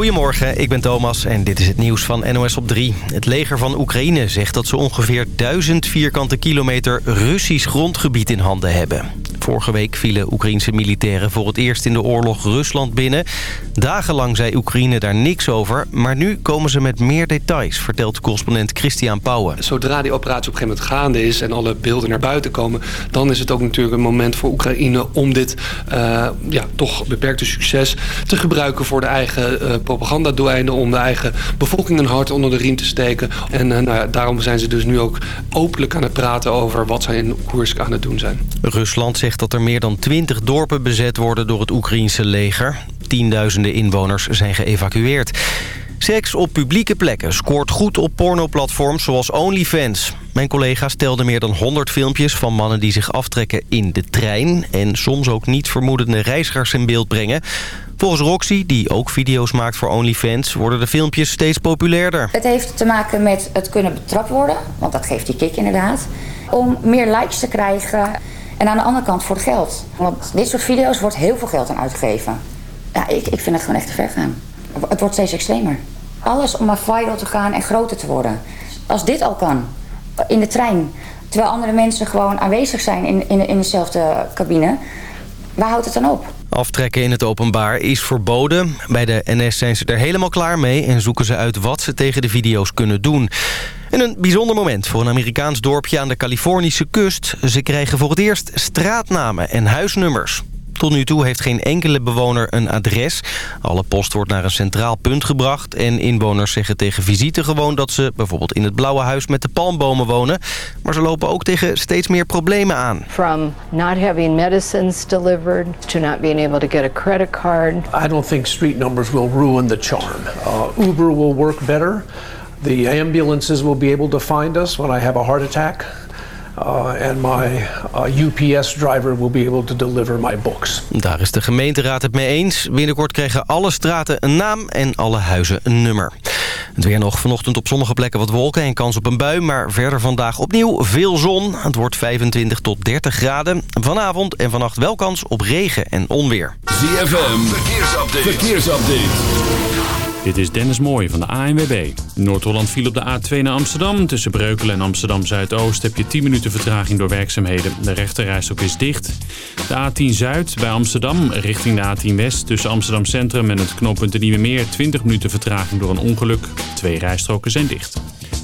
Goedemorgen, ik ben Thomas en dit is het nieuws van NOS op 3. Het leger van Oekraïne zegt dat ze ongeveer 1000 vierkante kilometer Russisch grondgebied in handen hebben. Vorige week vielen Oekraïnse militairen voor het eerst in de oorlog Rusland binnen. Dagenlang zei Oekraïne daar niks over, maar nu komen ze met meer details, vertelt correspondent Christian Pauwen. Zodra die operatie op een gegeven moment gaande is en alle beelden naar buiten komen, dan is het ook natuurlijk een moment voor Oekraïne om dit uh, ja, toch beperkte succes te gebruiken voor de eigen uh, propagandadoeleinden, om de eigen bevolking een hart onder de riem te steken. En uh, nou ja, daarom zijn ze dus nu ook openlijk aan het praten over wat zij in Koersk aan het doen zijn. Rusland zegt dat er meer dan 20 dorpen bezet worden door het Oekraïense leger. Tienduizenden inwoners zijn geëvacueerd. Seks op publieke plekken scoort goed op pornoplatforms zoals OnlyFans. Mijn collega stelde meer dan 100 filmpjes van mannen die zich aftrekken in de trein... en soms ook niet vermoedende reizigers in beeld brengen. Volgens Roxy, die ook video's maakt voor OnlyFans... worden de filmpjes steeds populairder. Het heeft te maken met het kunnen betrapt worden, want dat geeft die kick inderdaad. Om meer likes te krijgen en aan de andere kant voor het geld. Want dit soort video's wordt heel veel geld aan uitgegeven. Ja, ik, ik vind het gewoon echt te ver gaan. Het wordt steeds extremer. Alles om maar viral te gaan en groter te worden. Als dit al kan, in de trein... terwijl andere mensen gewoon aanwezig zijn in, in, in dezelfde cabine... waar houdt het dan op? Aftrekken in het openbaar is verboden. Bij de NS zijn ze er helemaal klaar mee... en zoeken ze uit wat ze tegen de video's kunnen doen. En een bijzonder moment voor een Amerikaans dorpje aan de Californische kust. Ze krijgen voor het eerst straatnamen en huisnummers. Tot nu toe heeft geen enkele bewoner een adres. Alle post wordt naar een centraal punt gebracht. En inwoners zeggen tegen visite gewoon dat ze bijvoorbeeld in het blauwe huis met de palmbomen wonen. Maar ze lopen ook tegen steeds meer problemen aan. From not having medicines delivered to not being able to get a credit card. I don't think street numbers will ruin the charm. Uh, Uber will work better. The ambulances will be able to find us when I have a heart attack. Uh, and my uh, UPS driver will be able to deliver my books. Daar is de gemeenteraad het mee eens. Binnenkort krijgen alle straten een naam en alle huizen een nummer. Het weer nog vanochtend op sommige plekken wat wolken en kans op een bui. Maar verder vandaag opnieuw veel zon. Het wordt 25 tot 30 graden. Vanavond en vannacht wel kans op regen en onweer. ZFM, verkeersupdate. verkeersupdate. Dit is Dennis Mooij van de ANWB. Noord-Holland viel op de A2 naar Amsterdam. Tussen Breukelen en Amsterdam-Zuidoost heb je 10 minuten vertraging door werkzaamheden. De rechterrijstok is dicht. De A10 Zuid bij Amsterdam richting de A10 West. Tussen Amsterdam Centrum en het knooppunt de Nieuwe Meer 20 minuten vertraging door een ongeluk. Twee rijstroken zijn dicht.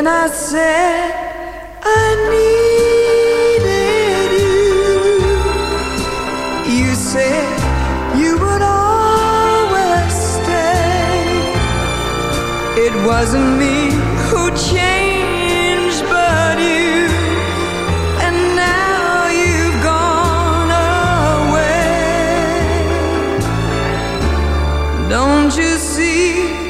When I said I needed you, you said you would always stay. It wasn't me who changed, but you. And now you've gone away. Don't you see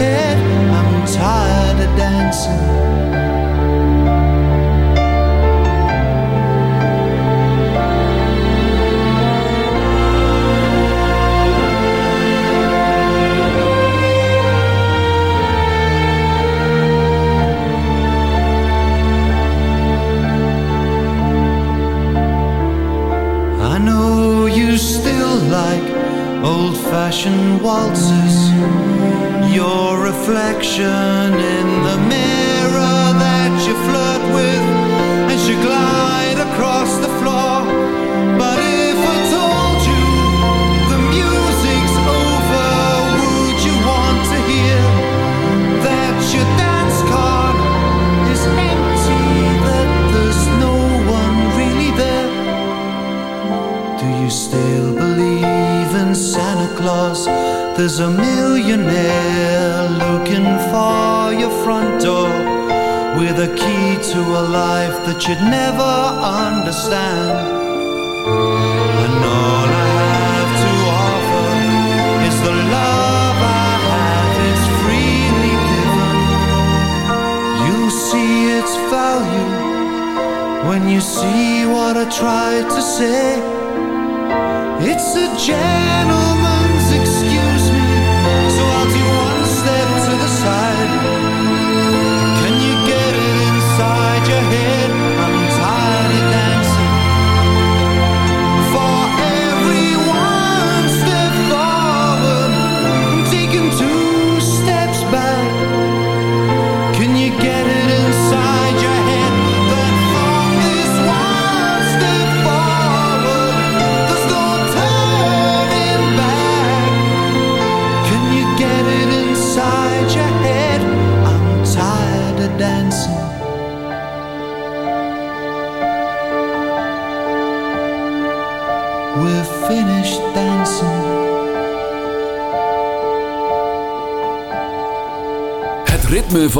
I'm tired of dancing. I know you still like old-fashioned waltzes you'd never understand.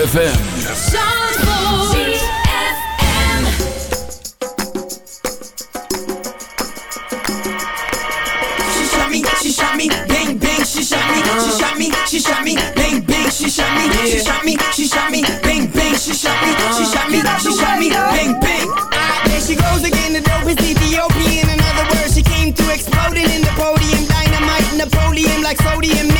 ZFM. she shot me, bang bang, she shot me, yeah. she shot me, she shot me, bang bang, she shot me, uh, she shot me, she shot me, she shot me, bang bang. Ah, there she goes again, the door is Ethiopian. In other words, she came through exploding in the podium, dynamite, Napoleon like sodium.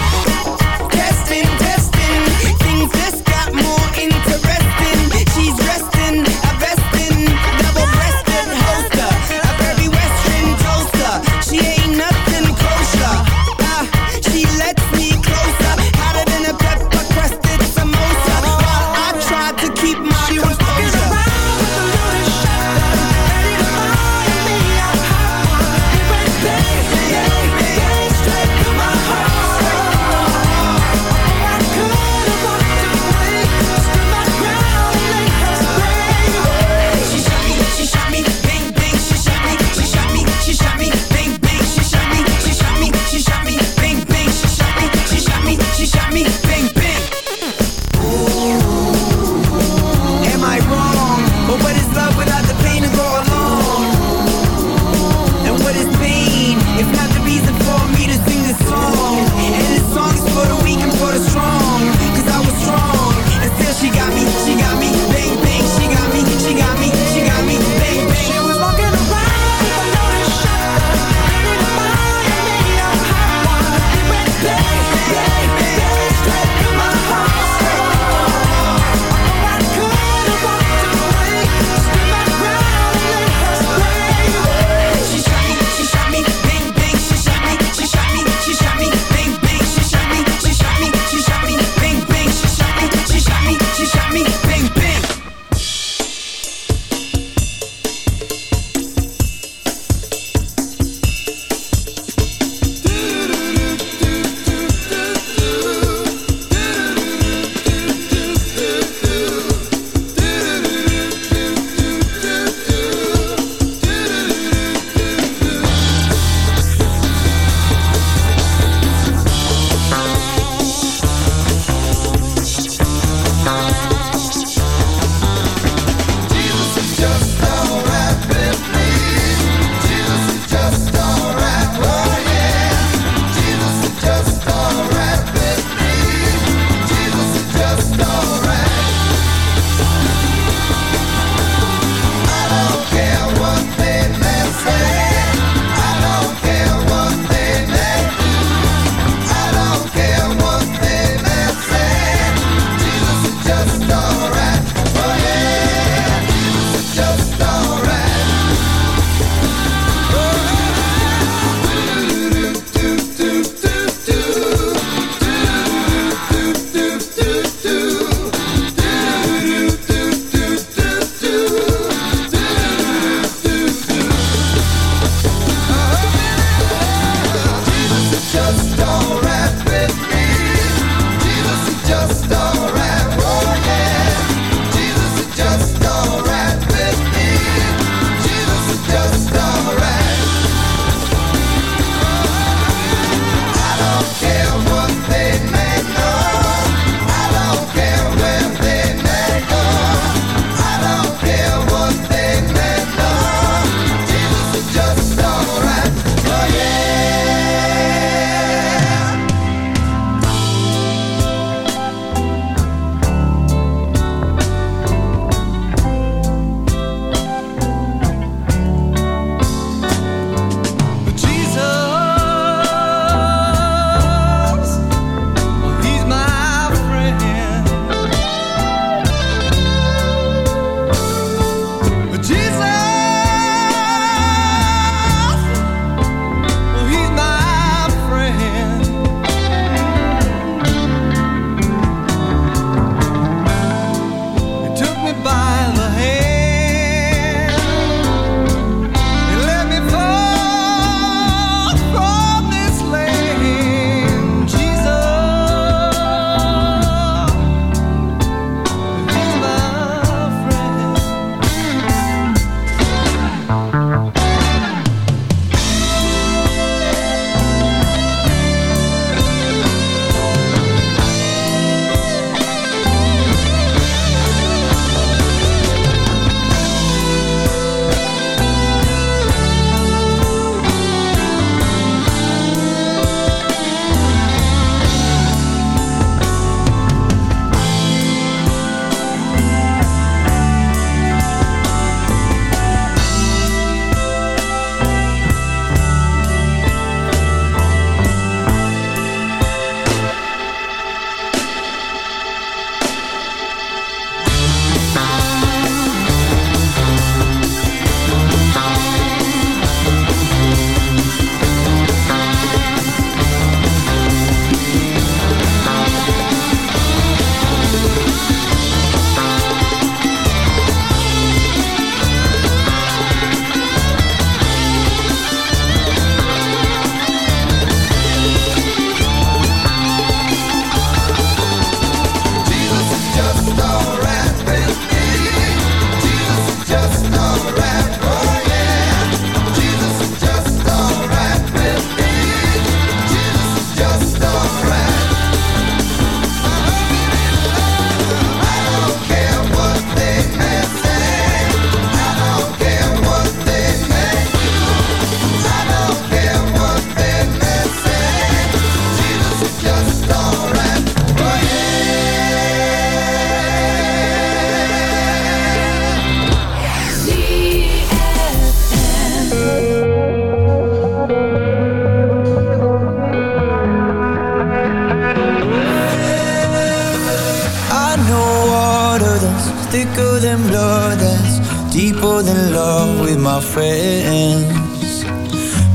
Friends.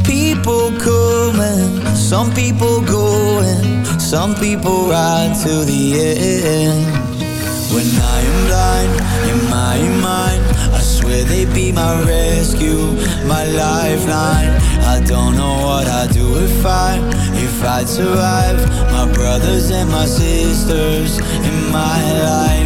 People coming, some people going, some people ride to the end. When I am blind in my mind, I swear they'd be my rescue, my lifeline. I don't know what I'd do if I, if I'd survive. My brothers and my sisters in my life.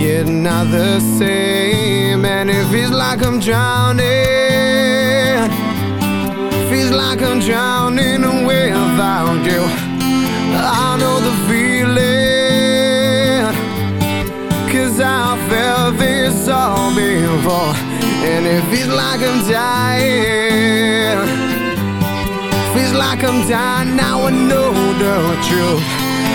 yet not the same? And it feels like I'm drowning, feels like I'm drowning without you. I know the feeling, cause I felt this all before. And it feels like I'm dying Feels like I'm dying now I know the truth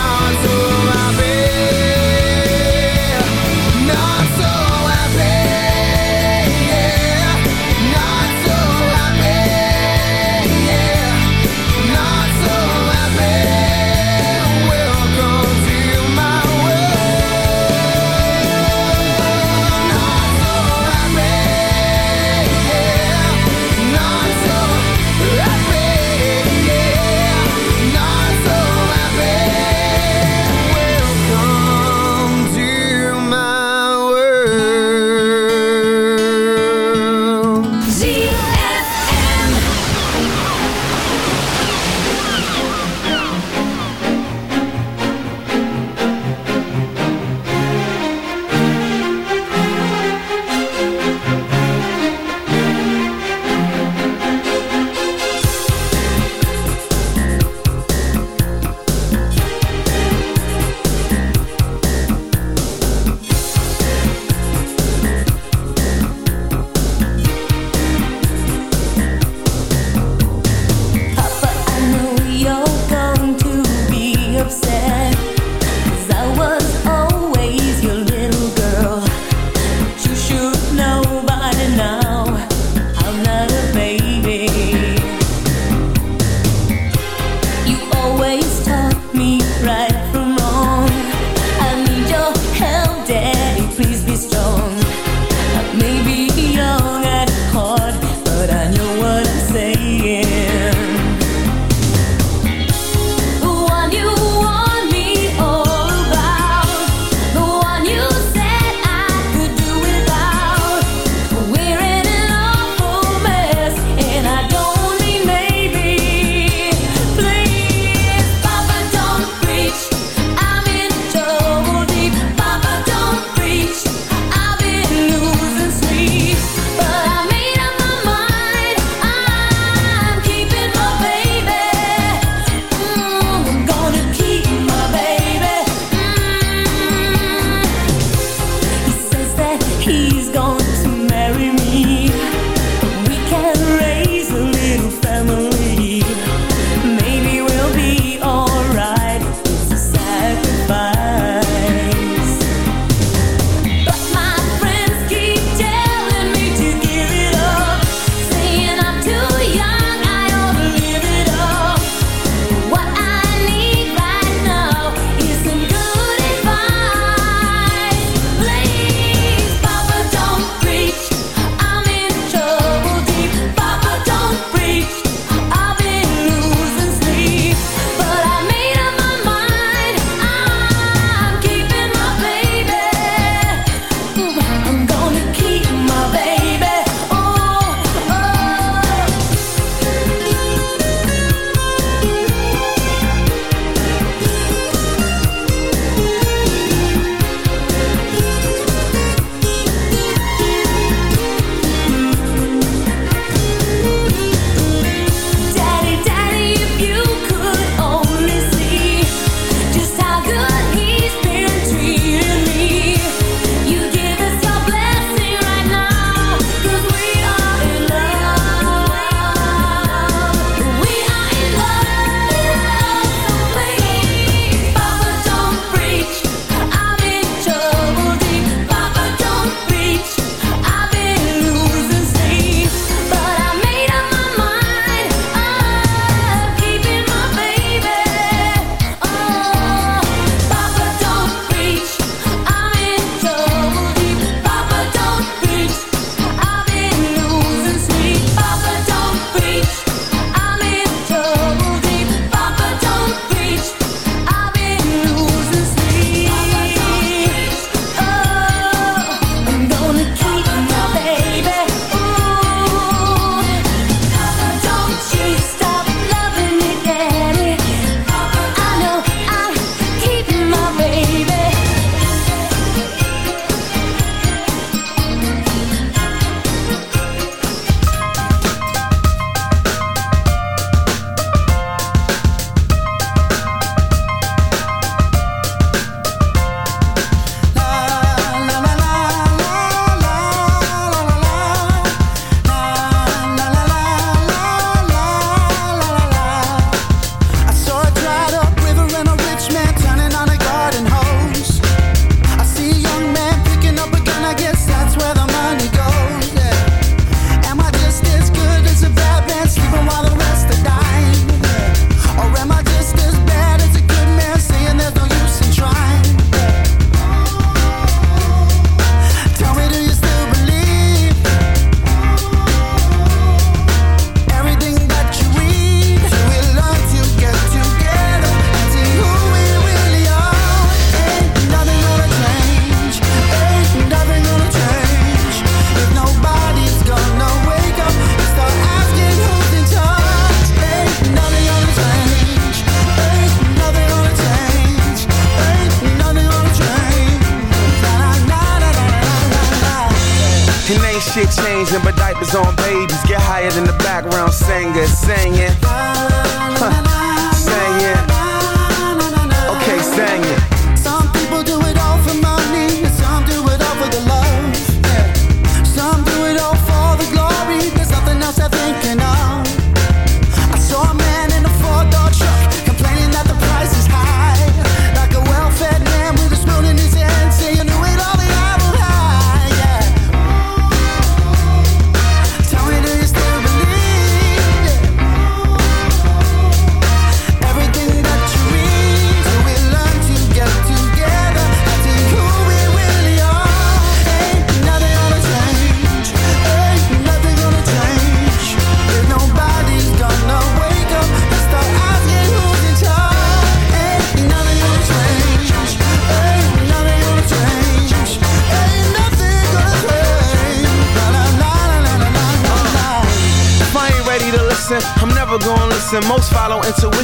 Maybe not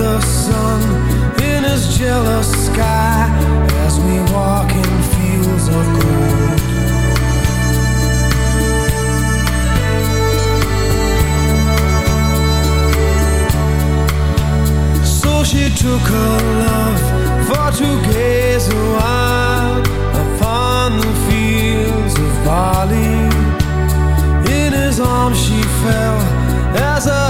the sun in his jealous sky as we walk in fields of gold. So she took her love for to gaze a upon the fields of barley. In his arms she fell as a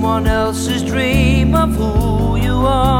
Someone else's dream of who you are.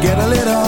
get a little